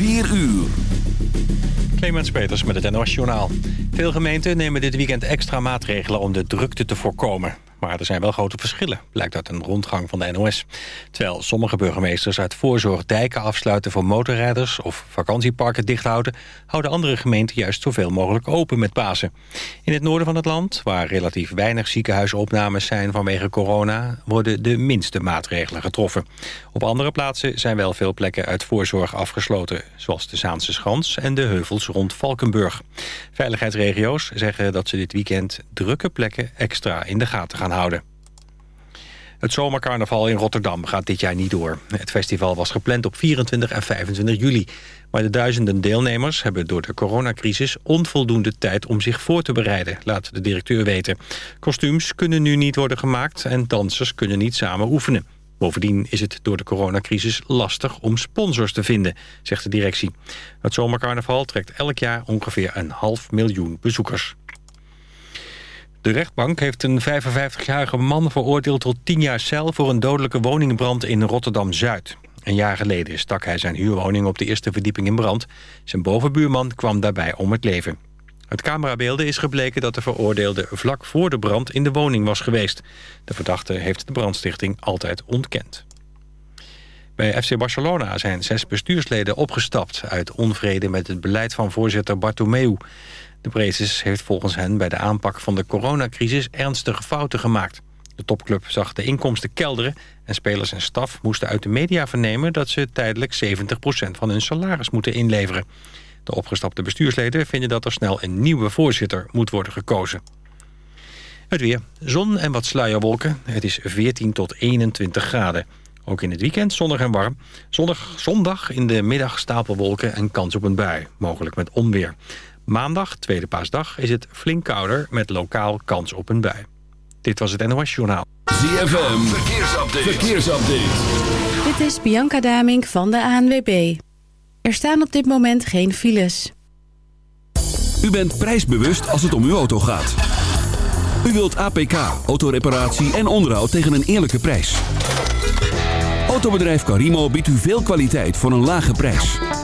4 uur. Clemens Peters met het NOS Journaal. Veel gemeenten nemen dit weekend extra maatregelen om de drukte te voorkomen. Maar er zijn wel grote verschillen, blijkt uit een rondgang van de NOS. Terwijl sommige burgemeesters uit voorzorg dijken afsluiten voor motorrijders... of vakantieparken dicht houden... houden andere gemeenten juist zoveel mogelijk open met Pasen. In het noorden van het land, waar relatief weinig ziekenhuisopnames zijn vanwege corona... worden de minste maatregelen getroffen. Op andere plaatsen zijn wel veel plekken uit voorzorg afgesloten... zoals de Zaanse Schans en de heuvels rond Valkenburg. Veiligheidsregio's zeggen dat ze dit weekend drukke plekken extra in de gaten gaan Het zomercarnaval in Rotterdam gaat dit jaar niet door. Het festival was gepland op 24 en 25 juli. Maar de duizenden deelnemers hebben door de coronacrisis onvoldoende tijd om zich voor te bereiden, laat de directeur weten. Kostuums kunnen nu niet worden gemaakt en dansers kunnen niet samen oefenen. Bovendien is het door de coronacrisis lastig om sponsors te vinden, zegt de directie. Het zomercarnaval trekt elk jaar ongeveer een half miljoen bezoekers. De rechtbank heeft een 55-jarige man veroordeeld tot 10 jaar cel... voor een dodelijke woningbrand in Rotterdam-Zuid. Een jaar geleden stak hij zijn huurwoning op de eerste verdieping in brand. Zijn bovenbuurman kwam daarbij om het leven. Uit camerabeelden is gebleken dat de veroordeelde vlak voor de brand in de woning was geweest. De verdachte heeft de brandstichting altijd ontkend. Bij FC Barcelona zijn zes bestuursleden opgestapt... uit onvrede met het beleid van voorzitter Bartomeu. De Prezes heeft volgens hen bij de aanpak van de coronacrisis ernstige fouten gemaakt. De topclub zag de inkomsten kelderen en spelers en staf moesten uit de media vernemen dat ze tijdelijk 70% van hun salaris moeten inleveren. De opgestapte bestuursleden vinden dat er snel een nieuwe voorzitter moet worden gekozen. Het weer. Zon en wat sluierwolken. Het is 14 tot 21 graden. Ook in het weekend zonnig en warm. Zondag, zondag in de middag stapelwolken en kans op een bui. Mogelijk met onweer. Maandag, tweede paasdag, is het flink kouder met lokaal kans op een bui. Dit was het NOS Journaal. ZFM, verkeersupdate. verkeersupdate. Dit is Bianca Damink van de ANWB. Er staan op dit moment geen files. U bent prijsbewust als het om uw auto gaat. U wilt APK, autoreparatie en onderhoud tegen een eerlijke prijs. Autobedrijf Carimo biedt u veel kwaliteit voor een lage prijs.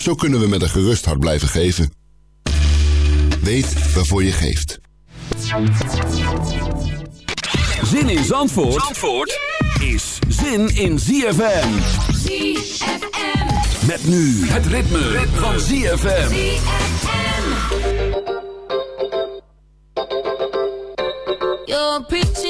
Zo kunnen we met een gerust hart blijven geven. Weet waarvoor je geeft. Zin in Zandvoort, Zandvoort is zin in ZFM. ZFM. Met nu het ritme, van ZFM. You're preaching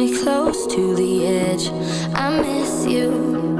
me close to the edge. I miss you.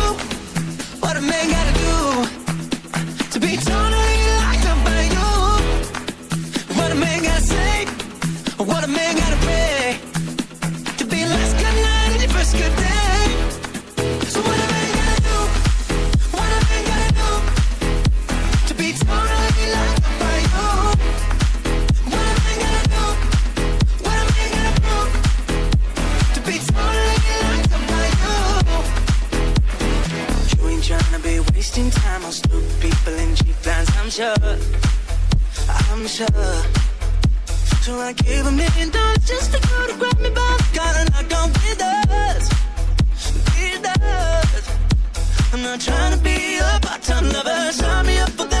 So I gave a million dollars just to go to grab me by the collar. Not on with us, with us. I'm not trying to be a part-time lover. Sign me up for that.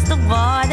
across the water.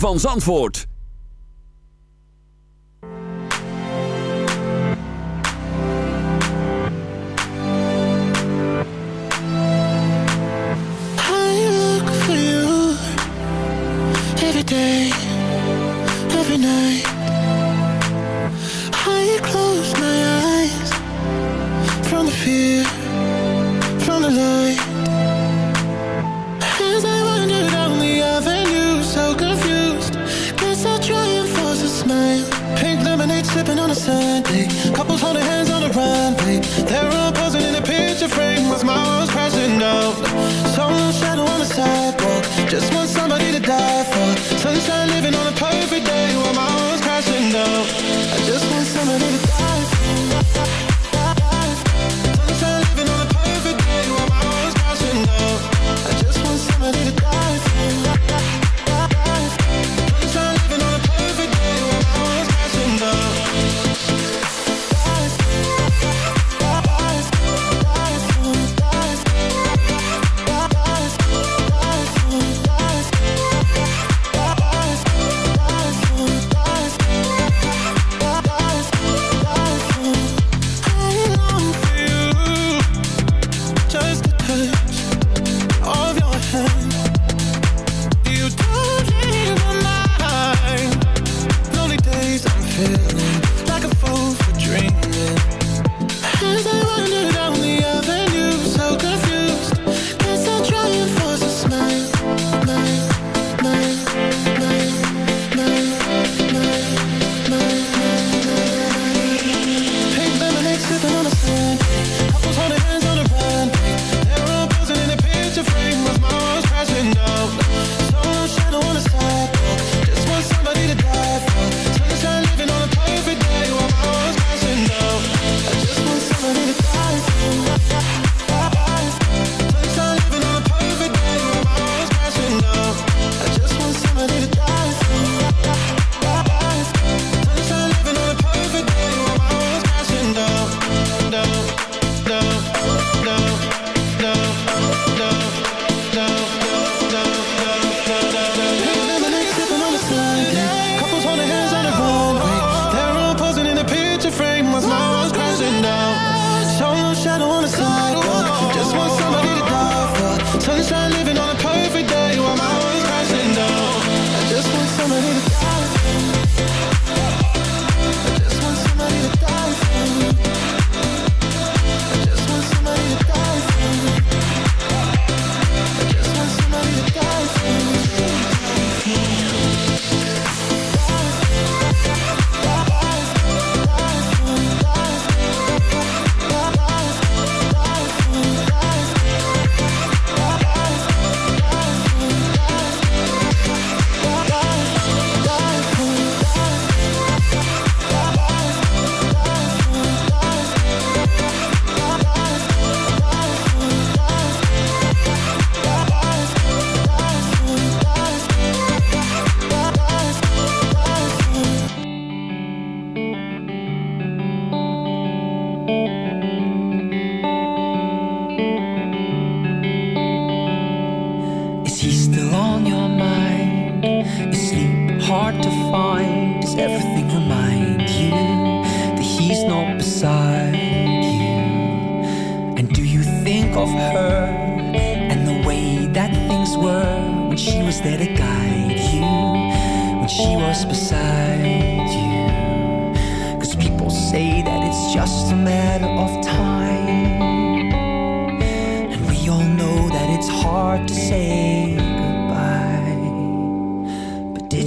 van Zandvoort. Sunday. Couples on hands.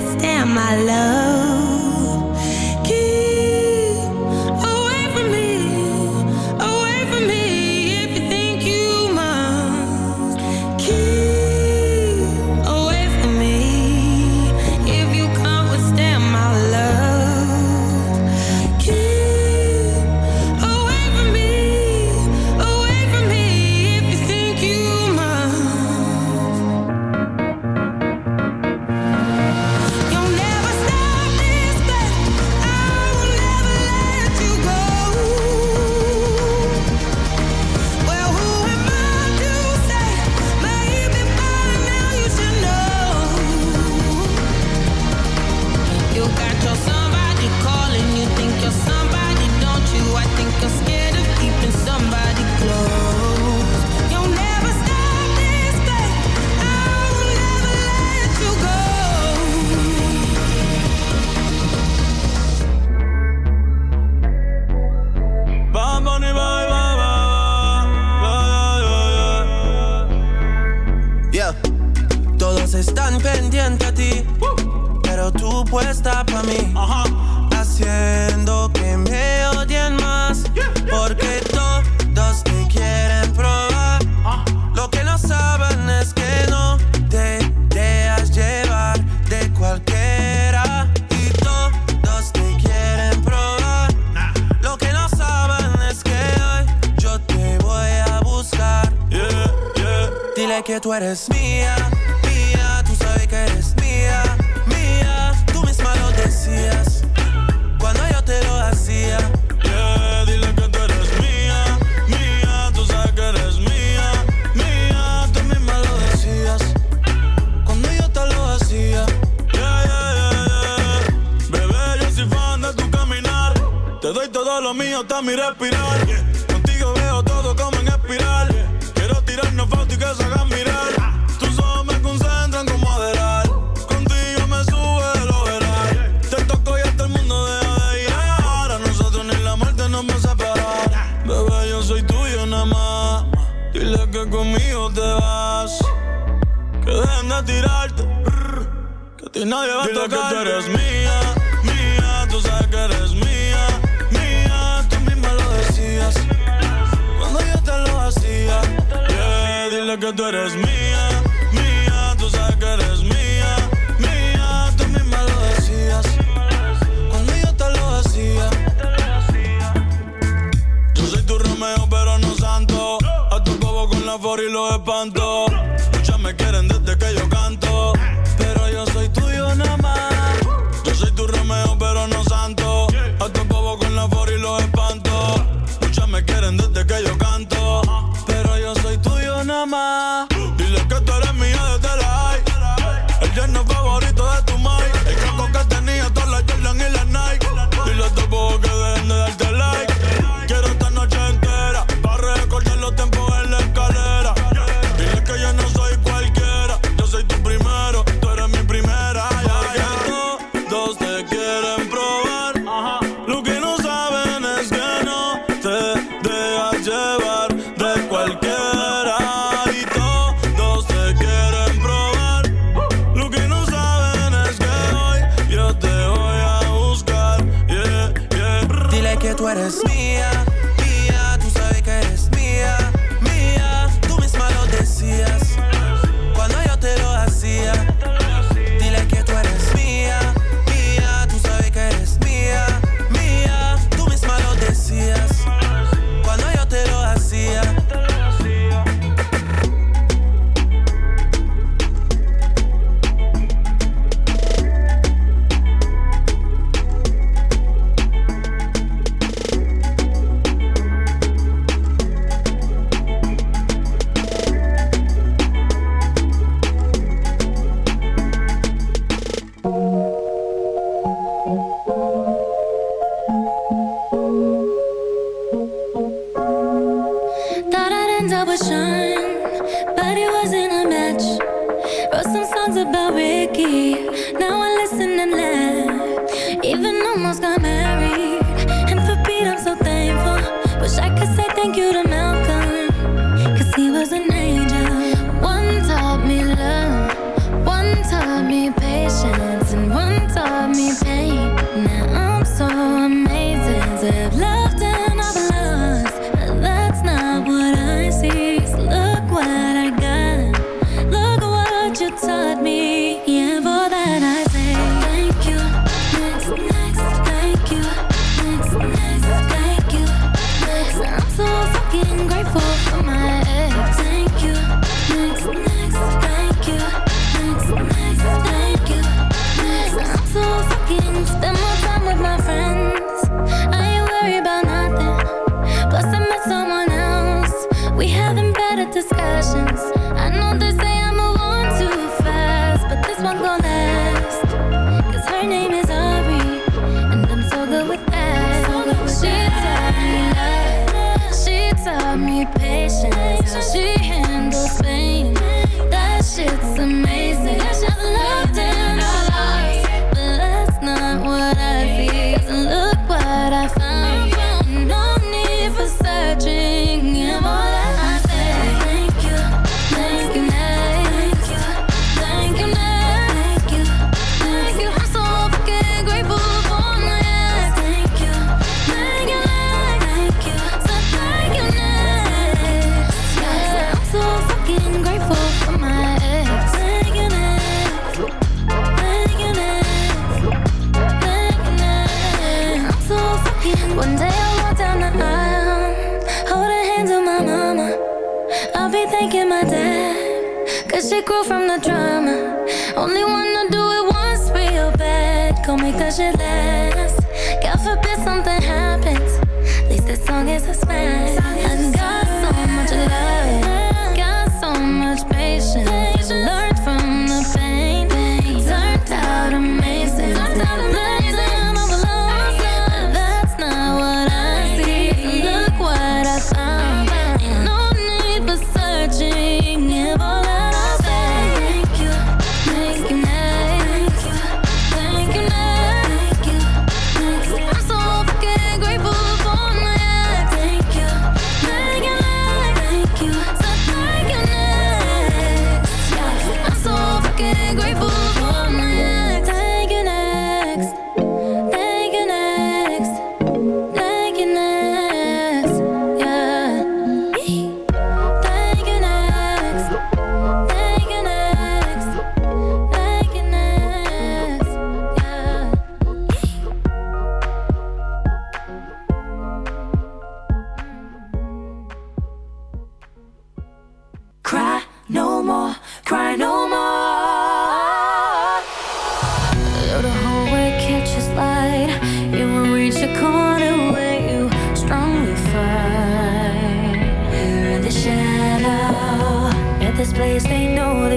stand my love. nadie a tocar. Que tú eres mía, mía, tú sabes que eres mía, mía. Tú misma lo decías cuando yo te lo hacía. Dile que tú eres mía, mía, tú sabes mía, mía. Tú misma lo cuando yo te lo hacía. Yo soy tu Romeo, pero no santo. A tu con la for y espanto. Muchas me quieren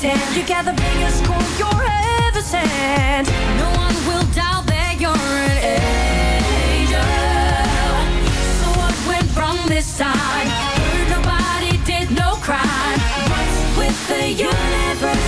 Ten, you got the biggest score you're ever sent. No one will doubt that you're an angel. So what went wrong this time? Heard nobody did no crime. What's with the universe?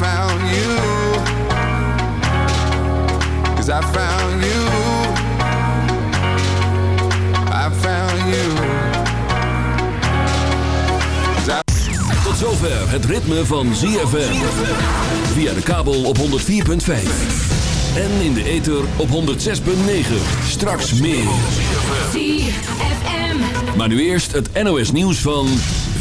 Found you. Cause I found you. I found you. I- Tot zover het ritme van ZFM. Via de kabel op 104.5. En in de ether op 106.9. Straks meer. ZFM. Maar nu eerst het NOS nieuws van